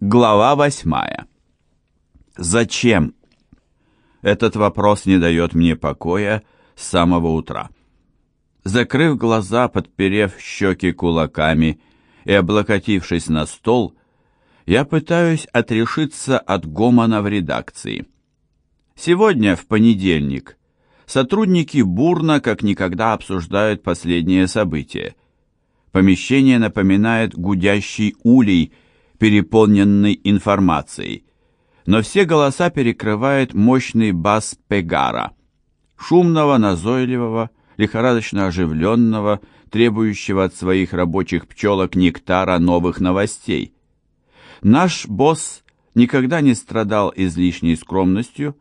Глава восьмая. Зачем? Этот вопрос не дает мне покоя с самого утра. Закрыв глаза, подперев щеки кулаками и облокотившись на стол, я пытаюсь отрешиться от гомона в редакции. Сегодня, в понедельник, сотрудники бурно, как никогда, обсуждают последние события. Помещение напоминает гудящий улей, переполненный информацией. Но все голоса перекрывает мощный бас Пегара, шумного, назойливого, лихорадочно оживленного, требующего от своих рабочих пчелок нектара новых новостей. Наш босс никогда не страдал излишней скромностью,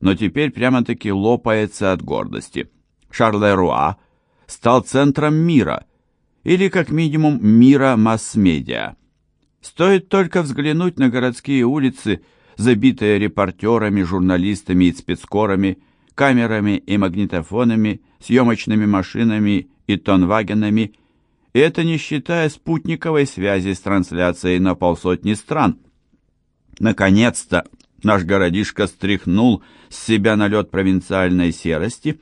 но теперь прямо-таки лопается от гордости. Шарлеруа стал центром мира, или как минимум мира масс-медиа. Стоит только взглянуть на городские улицы, забитые репортерами, журналистами и спецкорами, камерами и магнитофонами, съемочными машинами и тонвагенами, и это не считая спутниковой связи с трансляцией на полсотни стран. Наконец-то наш городишко стряхнул с себя налет провинциальной серости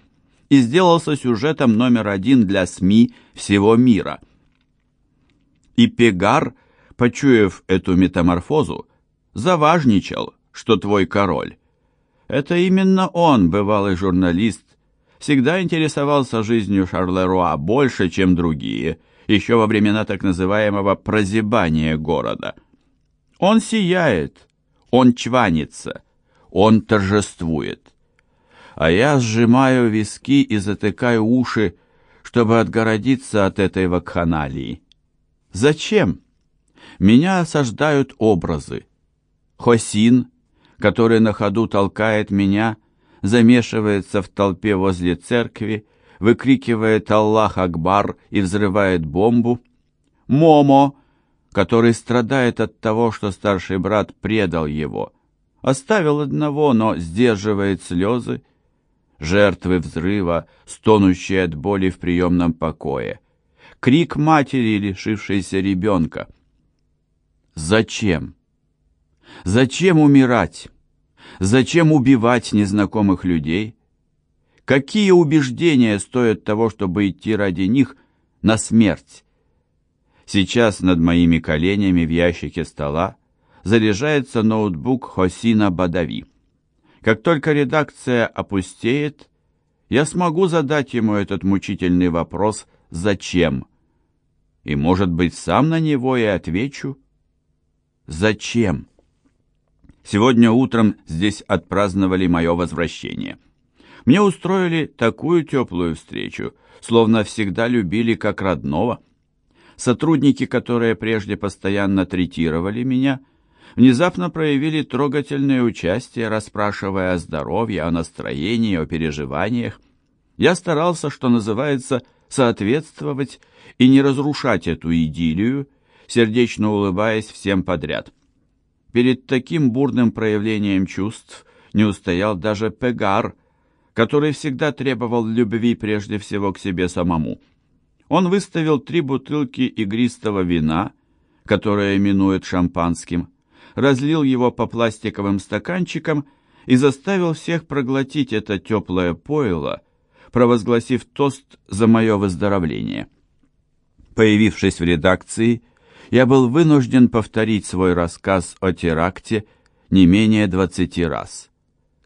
и сделался сюжетом номер один для СМИ всего мира. И Пегар, почуяв эту метаморфозу, заважничал, что твой король. Это именно он, бывалый журналист, всегда интересовался жизнью Шарлеруа больше, чем другие, еще во времена так называемого «прозябания города». Он сияет, он чванится, он торжествует. А я сжимаю виски и затыкаю уши, чтобы отгородиться от этой вакханалии. Зачем? Меня осаждают образы. Хосин, который на ходу толкает меня, замешивается в толпе возле церкви, выкрикивает «Аллах Акбар» и взрывает бомбу. Момо, который страдает от того, что старший брат предал его, оставил одного, но сдерживает слезы. Жертвы взрыва, стонущие от боли в приемном покое. Крик матери, лишившейся ребенка. Зачем? Зачем умирать? Зачем убивать незнакомых людей? Какие убеждения стоят того, чтобы идти ради них на смерть? Сейчас над моими коленями в ящике стола заряжается ноутбук Хосина Бадави. Как только редакция опустеет, я смогу задать ему этот мучительный вопрос «Зачем?» И, может быть, сам на него и отвечу «Зачем?» Сегодня утром здесь отпраздновали мое возвращение. Мне устроили такую теплую встречу, словно всегда любили как родного. Сотрудники, которые прежде постоянно третировали меня, внезапно проявили трогательное участие, расспрашивая о здоровье, о настроении, о переживаниях. Я старался, что называется, соответствовать и не разрушать эту идиллию, сердечно улыбаясь всем подряд. Перед таким бурным проявлением чувств не устоял даже Пегар, который всегда требовал любви прежде всего к себе самому. Он выставил три бутылки игристого вина, которое именует шампанским, разлил его по пластиковым стаканчикам и заставил всех проглотить это теплое пойло, провозгласив тост за мое выздоровление. Появившись в редакции, я был вынужден повторить свой рассказ о теракте не менее 20 раз.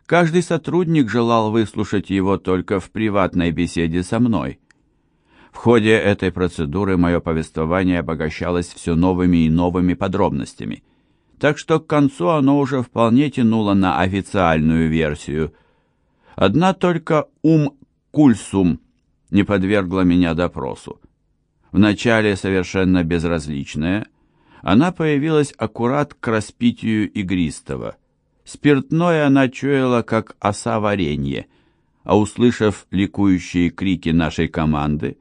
Каждый сотрудник желал выслушать его только в приватной беседе со мной. В ходе этой процедуры мое повествование обогащалось все новыми и новыми подробностями, так что к концу оно уже вполне тянуло на официальную версию. Одна только ум Кульсум не подвергла меня допросу. Вначале совершенно безразличная, она появилась аккурат к распитию игристого. Спиртное она чуяла, как оса варенье, а услышав ликующие крики нашей команды,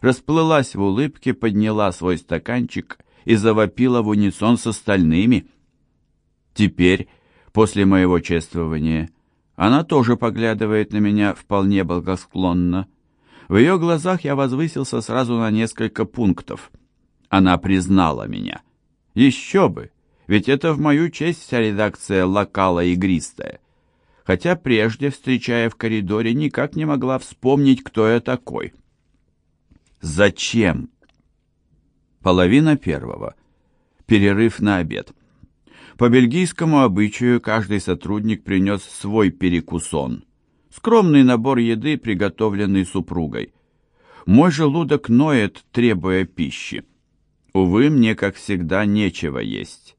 расплылась в улыбке, подняла свой стаканчик и завопила в унисон с остальными. Теперь, после моего чествования, она тоже поглядывает на меня вполне благосклонно. В ее глазах я возвысился сразу на несколько пунктов. Она признала меня. Еще бы! ведь это в мою честь вся редакция локала игристая. Хотя прежде, встречая в коридоре, никак не могла вспомнить, кто я такой. Зачем? Половина первого. Перерыв на обед. По бельгийскому обычаю каждый сотрудник принес свой перекусон. Скромный набор еды, приготовленный супругой. Мой желудок ноет, требуя пищи. Увы, мне, как всегда, нечего есть.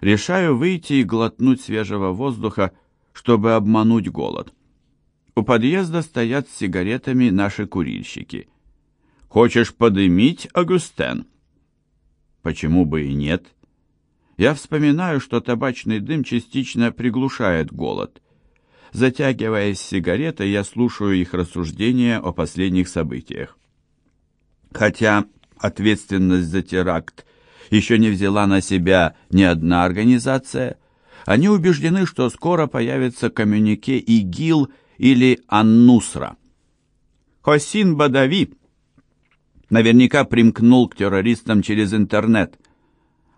Решаю выйти и глотнуть свежего воздуха, чтобы обмануть голод. У подъезда стоят с сигаретами наши курильщики. «Хочешь подымить, Агустен?» Почему бы и нет? Я вспоминаю, что табачный дым частично приглушает голод. Затягиваясь сигаретой, я слушаю их рассуждения о последних событиях. Хотя ответственность за теракт еще не взяла на себя ни одна организация, они убеждены, что скоро появится коммюнике ИГИЛ или Аннусра. Хосин Бадави наверняка примкнул к террористам через интернет.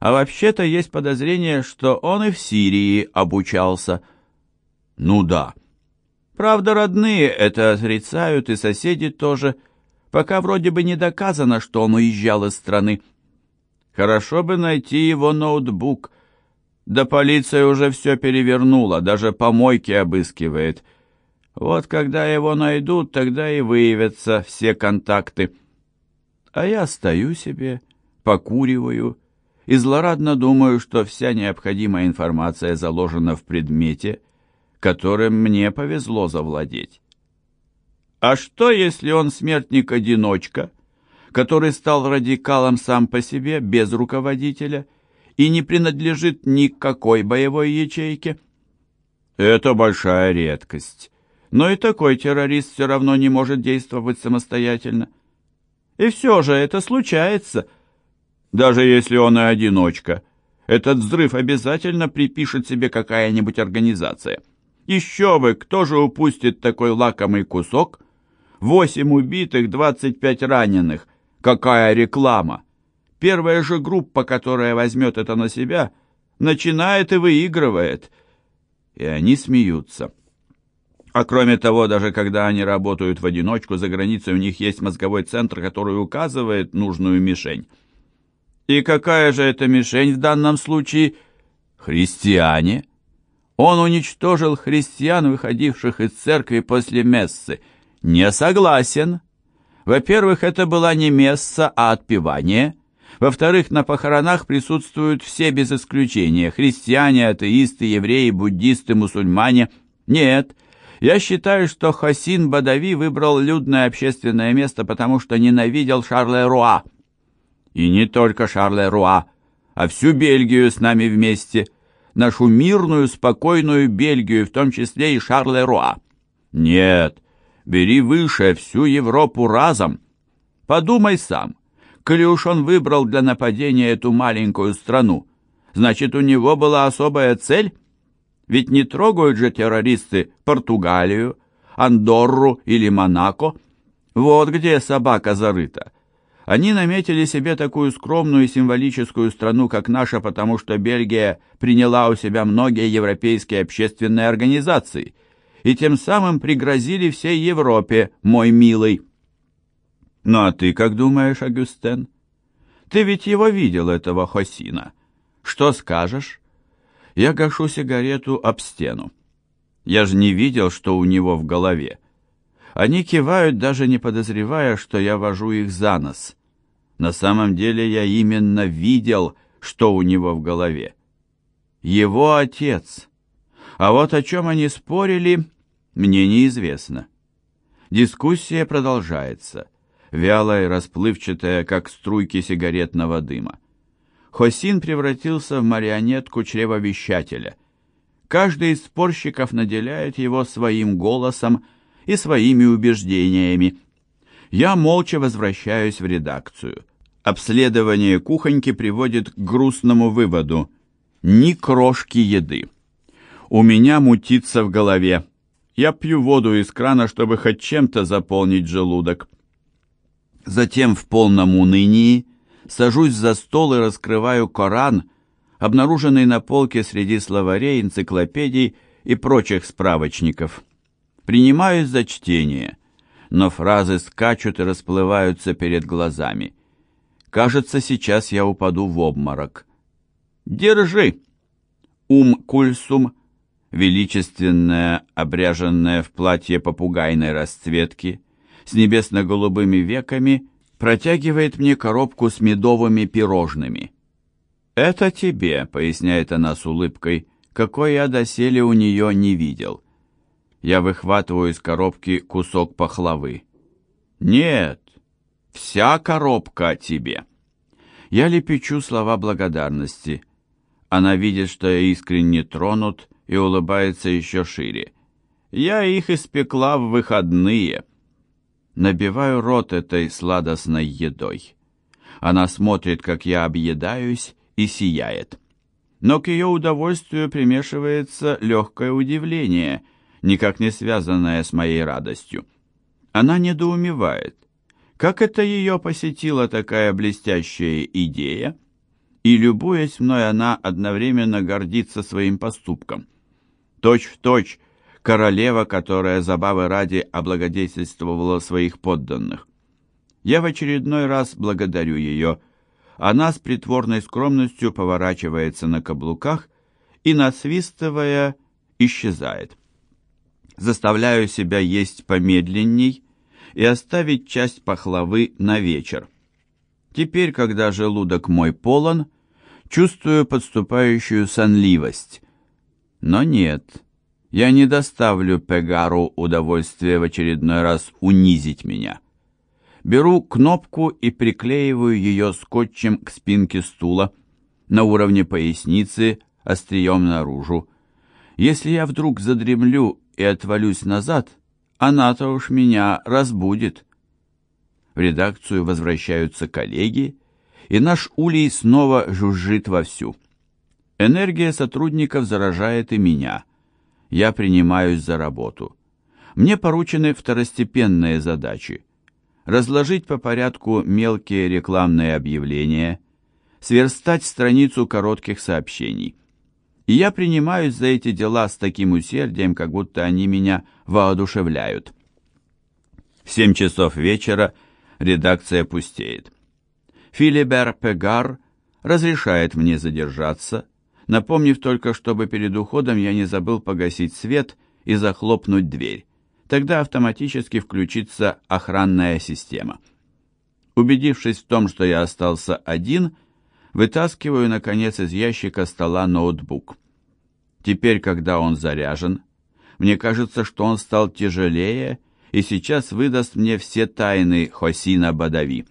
А вообще-то есть подозрение, что он и в Сирии обучался. Ну да. Правда, родные это отрицают, и соседи тоже, пока вроде бы не доказано, что он уезжал из страны. Хорошо бы найти его ноутбук. Да полиция уже все перевернула, даже помойки обыскивает. Вот когда его найдут, тогда и выявятся все контакты. А я стою себе, покуриваю и злорадно думаю, что вся необходимая информация заложена в предмете, которым мне повезло завладеть. А что, если он смертник-одиночка, который стал радикалом сам по себе, без руководителя, и не принадлежит ни к какой боевой ячейке? Это большая редкость. Но и такой террорист все равно не может действовать самостоятельно. И все же это случается. Даже если он и одиночка. Этот взрыв обязательно припишет себе какая-нибудь организация. Еще бы, кто же упустит такой лакомый кусок? Восемь убитых, двадцать пять раненых. Какая реклама! Первая же группа, которая возьмет это на себя, начинает и выигрывает. И они смеются. А кроме того, даже когда они работают в одиночку, за границей у них есть мозговой центр, который указывает нужную мишень. И какая же это мишень в данном случае? Христиане. Он уничтожил христиан, выходивших из церкви после мессы. Не согласен. Во-первых, это была не месса, а отпевание. Во-вторых, на похоронах присутствуют все без исключения. Христиане, атеисты, евреи, буддисты, мусульмане. Нет, я считаю, что Хасин Бадави выбрал людное общественное место, потому что ненавидел Шарле Руа. И не только Шарле Руа, а всю Бельгию с нами вместе. Нашу мирную, спокойную Бельгию, в том числе и Шарле Руа. Нет, бери выше всю Европу разом. Подумай сам. Коли уж он выбрал для нападения эту маленькую страну, значит, у него была особая цель? Ведь не трогают же террористы Португалию, Андорру или Монако. Вот где собака зарыта. Они наметили себе такую скромную и символическую страну, как наша, потому что Бельгия приняла у себя многие европейские общественные организации и тем самым пригрозили всей Европе, мой милый. Ну а ты как думаешь, Агюстен? Ты ведь его видел, этого Хосина. Что скажешь? Я гашу сигарету об стену. Я же не видел, что у него в голове. Они кивают, даже не подозревая, что я вожу их за нос. На самом деле я именно видел, что у него в голове. Его отец. А вот о чем они спорили, мне неизвестно. Дискуссия продолжается, вялая расплывчатая, как струйки сигаретного дыма. Хосин превратился в марионетку чревовещателя. Каждый из спорщиков наделяет его своим голосом и своими убеждениями. Я молча возвращаюсь в редакцию. Обследование кухоньки приводит к грустному выводу. Ни крошки еды. У меня мутится в голове. Я пью воду из крана, чтобы хоть чем-то заполнить желудок. Затем в полном унынии сажусь за стол и раскрываю Коран, обнаруженный на полке среди словарей, энциклопедий и прочих справочников. Принимаюсь за чтение, но фразы скачут и расплываются перед глазами. Кажется, сейчас я упаду в обморок. «Держи!» Ум кульсум, величественная, обряженная в платье попугайной расцветки, с небесно-голубыми веками, протягивает мне коробку с медовыми пирожными. «Это тебе», — поясняет она с улыбкой, какой я доселе у нее не видел. Я выхватываю из коробки кусок пахлавы. «Нет, вся коробка тебе». Я лепечу слова благодарности. Она видит, что я искренне тронут, и улыбается еще шире. «Я их испекла в выходные». Набиваю рот этой сладостной едой. Она смотрит, как я объедаюсь, и сияет. Но к ее удовольствию примешивается легкое удивление, никак не связанное с моей радостью. Она недоумевает, как это ее посетила такая блестящая идея, и, любуясь мной, она одновременно гордится своим поступком. Точь в точь королева, которая забавы ради облагодетельствовала своих подданных. Я в очередной раз благодарю ее, — она с притворной скромностью поворачивается на каблуках и, насвистывая, исчезает. Заставляю себя есть помедленней и оставить часть пахлавы на вечер. Теперь, когда желудок мой полон, чувствую подступающую сонливость. Но нет, я не доставлю Пегару удовольствия в очередной раз унизить меня. Беру кнопку и приклеиваю ее скотчем к спинке стула на уровне поясницы, острием наружу. Если я вдруг задремлю и отвалюсь назад, она-то уж меня разбудит. В редакцию возвращаются коллеги, и наш улей снова жужжит вовсю. Энергия сотрудников заражает и меня. Я принимаюсь за работу. Мне поручены второстепенные задачи разложить по порядку мелкие рекламные объявления, сверстать страницу коротких сообщений. И я принимаюсь за эти дела с таким усердием, как будто они меня воодушевляют. В семь часов вечера редакция пустеет. Филибер Пегар разрешает мне задержаться, напомнив только, чтобы перед уходом я не забыл погасить свет и захлопнуть дверь тогда автоматически включится охранная система. Убедившись в том, что я остался один, вытаскиваю, наконец, из ящика стола ноутбук. Теперь, когда он заряжен, мне кажется, что он стал тяжелее и сейчас выдаст мне все тайны Хосина Бадави.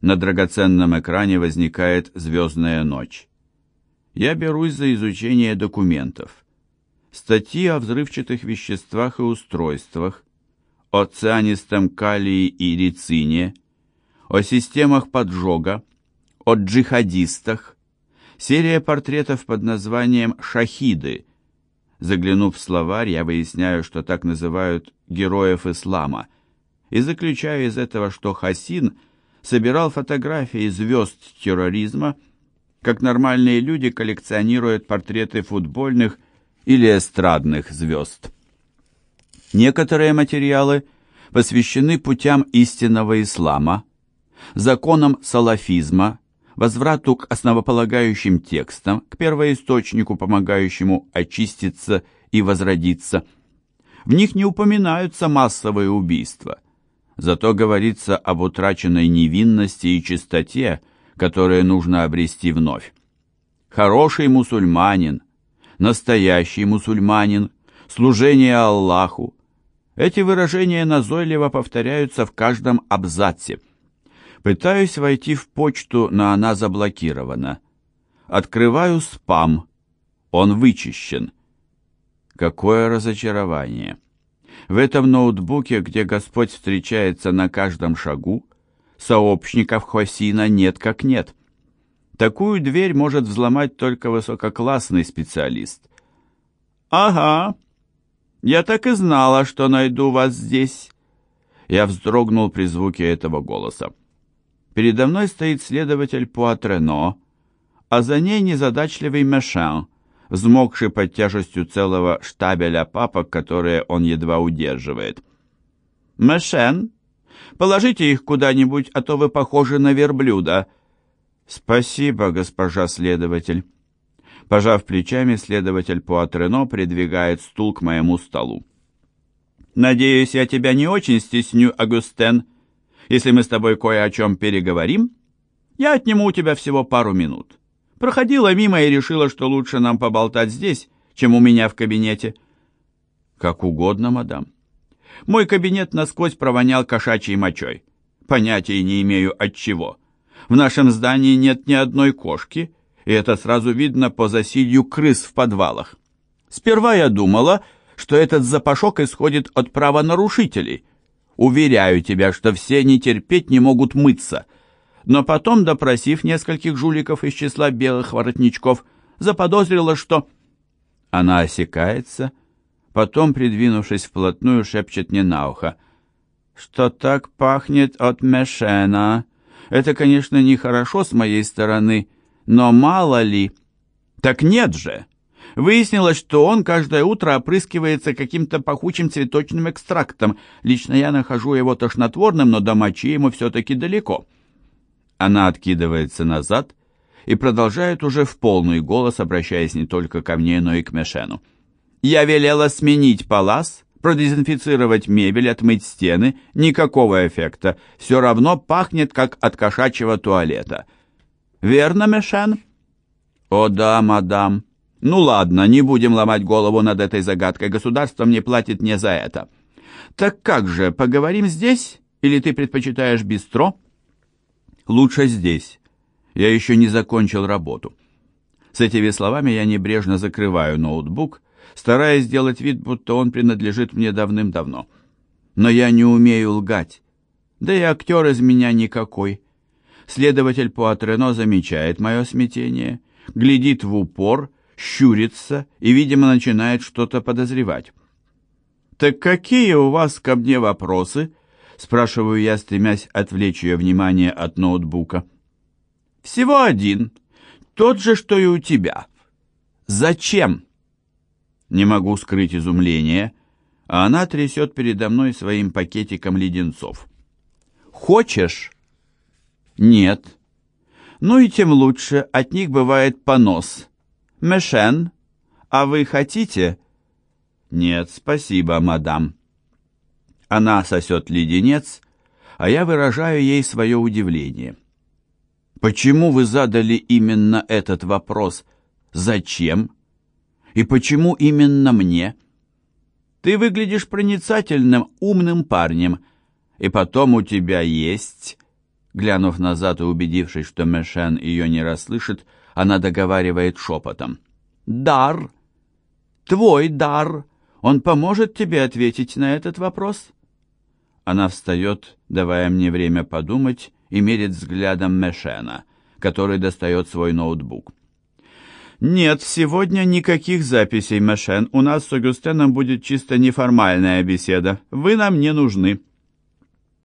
На драгоценном экране возникает звездная ночь. Я берусь за изучение документов статьи о взрывчатых веществах и устройствах, о цианистом калии и рицине, о системах поджога, о джихадистах, серия портретов под названием «Шахиды». Заглянув в словарь, я выясняю, что так называют героев ислама, и заключаю из этого, что Хасин собирал фотографии звезд терроризма, как нормальные люди коллекционируют портреты футбольных или эстрадных звезд. Некоторые материалы посвящены путям истинного ислама, законам салафизма, возврату к основополагающим текстам, к первоисточнику, помогающему очиститься и возродиться. В них не упоминаются массовые убийства, зато говорится об утраченной невинности и чистоте, которые нужно обрести вновь. Хороший мусульманин, настоящий мусульманин, служение Аллаху. Эти выражения назойливо повторяются в каждом абзаце. Пытаюсь войти в почту, но она заблокирована. Открываю спам. Он вычищен. Какое разочарование! В этом ноутбуке, где Господь встречается на каждом шагу, сообщников Хосина нет как нет. Такую дверь может взломать только высококлассный специалист. «Ага, я так и знала, что найду вас здесь». Я вздрогнул при звуке этого голоса. Передо мной стоит следователь Пуатрено, а за ней незадачливый Мешан, взмокший под тяжестью целого штабеля папок, которые он едва удерживает. «Мешен, положите их куда-нибудь, а то вы похожи на верблюда». «Спасибо, госпожа следователь». Пожав плечами, следователь Пуатрено придвигает стул к моему столу. «Надеюсь, я тебя не очень стесню, Агустен. Если мы с тобой кое о чем переговорим, я отниму у тебя всего пару минут. Проходила мимо и решила, что лучше нам поболтать здесь, чем у меня в кабинете». «Как угодно, мадам». Мой кабинет насквозь провонял кошачьей мочой. Понятия не имею от чего. В нашем здании нет ни одной кошки, и это сразу видно по засилью крыс в подвалах. Сперва я думала, что этот запашок исходит от правонарушителей. Уверяю тебя, что все не терпеть не могут мыться. Но потом, допросив нескольких жуликов из числа белых воротничков, заподозрила, что... Она осекается, потом, придвинувшись вплотную, шепчет мне на ухо. «Что так пахнет от Мешена? Это, конечно, нехорошо с моей стороны, но мало ли...» «Так нет же!» Выяснилось, что он каждое утро опрыскивается каким-то пахучим цветочным экстрактом. Лично я нахожу его тошнотворным, но до мочи ему все-таки далеко. Она откидывается назад и продолжает уже в полный голос, обращаясь не только ко мне, но и к Мешену. «Я велела сменить палас, продезинфицировать мебель, отмыть стены. Никакого эффекта. Все равно пахнет, как от кошачьего туалета. Верно, Мешен?» «О да, мадам», ну ладно, не будем ломать голову над этой загадкой. Государство мне платит не за это. Так как же, поговорим здесь? Или ты предпочитаешь бистро? Лучше здесь. Я еще не закончил работу. С этими словами я небрежно закрываю ноутбук, стараясь сделать вид, будто он принадлежит мне давным-давно. Но я не умею лгать. Да и актер из меня никакой. Следователь Пуатрено замечает мое смятение, глядит в упор щурится и, видимо, начинает что-то подозревать. «Так какие у вас ко мне вопросы?» спрашиваю я, стремясь отвлечь ее внимание от ноутбука. «Всего один. Тот же, что и у тебя. Зачем?» Не могу скрыть изумление, а она трясет передо мной своим пакетиком леденцов. «Хочешь?» «Нет». «Ну и тем лучше, от них бывает понос. Мешен, а вы хотите?» «Нет, спасибо, мадам». Она сосет леденец, а я выражаю ей свое удивление. «Почему вы задали именно этот вопрос? Зачем? И почему именно мне?» «Ты выглядишь проницательным, умным парнем, и потом у тебя есть...» Глянув назад и убедившись, что Мешен ее не расслышит, она договаривает шепотом. «Дар! Твой дар! Он поможет тебе ответить на этот вопрос?» Она встает, давая мне время подумать, и мерит взглядом Мешена, который достает свой ноутбук. «Нет, сегодня никаких записей, Мешен. У нас с Агустеном будет чисто неформальная беседа. Вы нам не нужны».